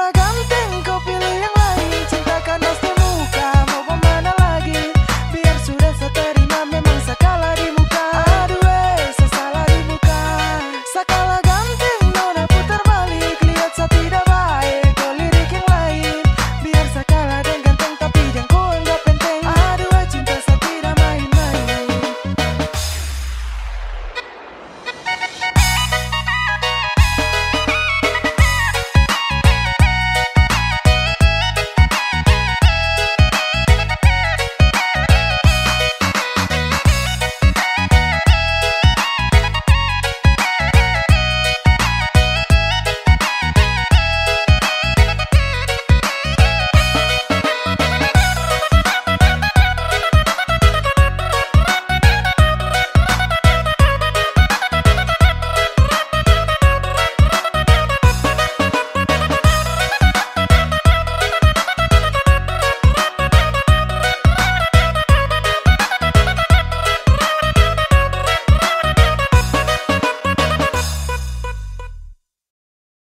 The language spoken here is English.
Talagang tingko pilihan